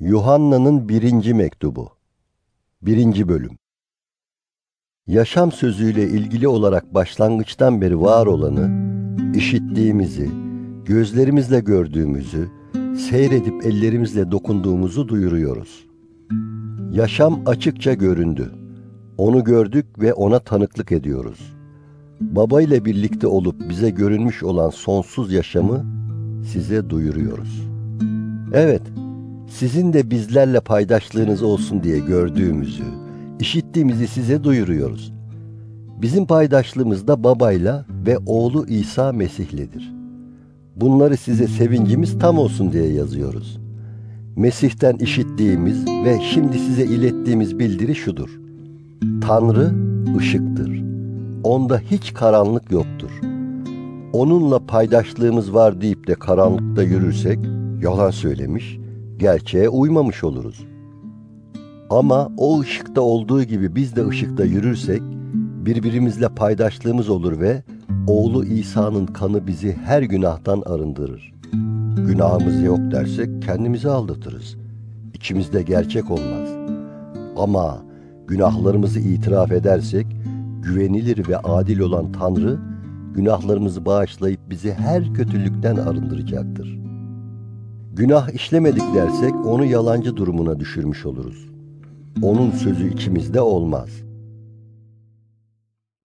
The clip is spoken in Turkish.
Yuhanna'nın birinci mektubu Birinci bölüm Yaşam sözüyle ilgili olarak başlangıçtan beri var olanı, işittiğimizi, gözlerimizle gördüğümüzü, seyredip ellerimizle dokunduğumuzu duyuruyoruz. Yaşam açıkça göründü. Onu gördük ve ona tanıklık ediyoruz. Baba ile birlikte olup bize görünmüş olan sonsuz yaşamı size duyuruyoruz. Evet, sizin de bizlerle paydaşlığınız olsun diye gördüğümüzü, işittiğimizi size duyuruyoruz. Bizim paydaşlığımız da babayla ve oğlu İsa Mesih'ledir. Bunları size sevincimiz tam olsun diye yazıyoruz. Mesih'ten işittiğimiz ve şimdi size ilettiğimiz bildiri şudur. Tanrı ışıktır. Onda hiç karanlık yoktur. Onunla paydaşlığımız var deyip de karanlıkta yürürsek yalan söylemiş, gerçeğe uymamış oluruz. Ama o ışıkta olduğu gibi biz de ışıkta yürürsek birbirimizle paydaşlığımız olur ve oğlu İsa'nın kanı bizi her günahtan arındırır. Günahımız yok dersek kendimizi aldatırız. İçimizde gerçek olmaz. Ama günahlarımızı itiraf edersek güvenilir ve adil olan Tanrı günahlarımızı bağışlayıp bizi her kötülükten arındıracaktır. Günah işlemedik dersek onu yalancı durumuna düşürmüş oluruz. Onun sözü içimizde olmaz.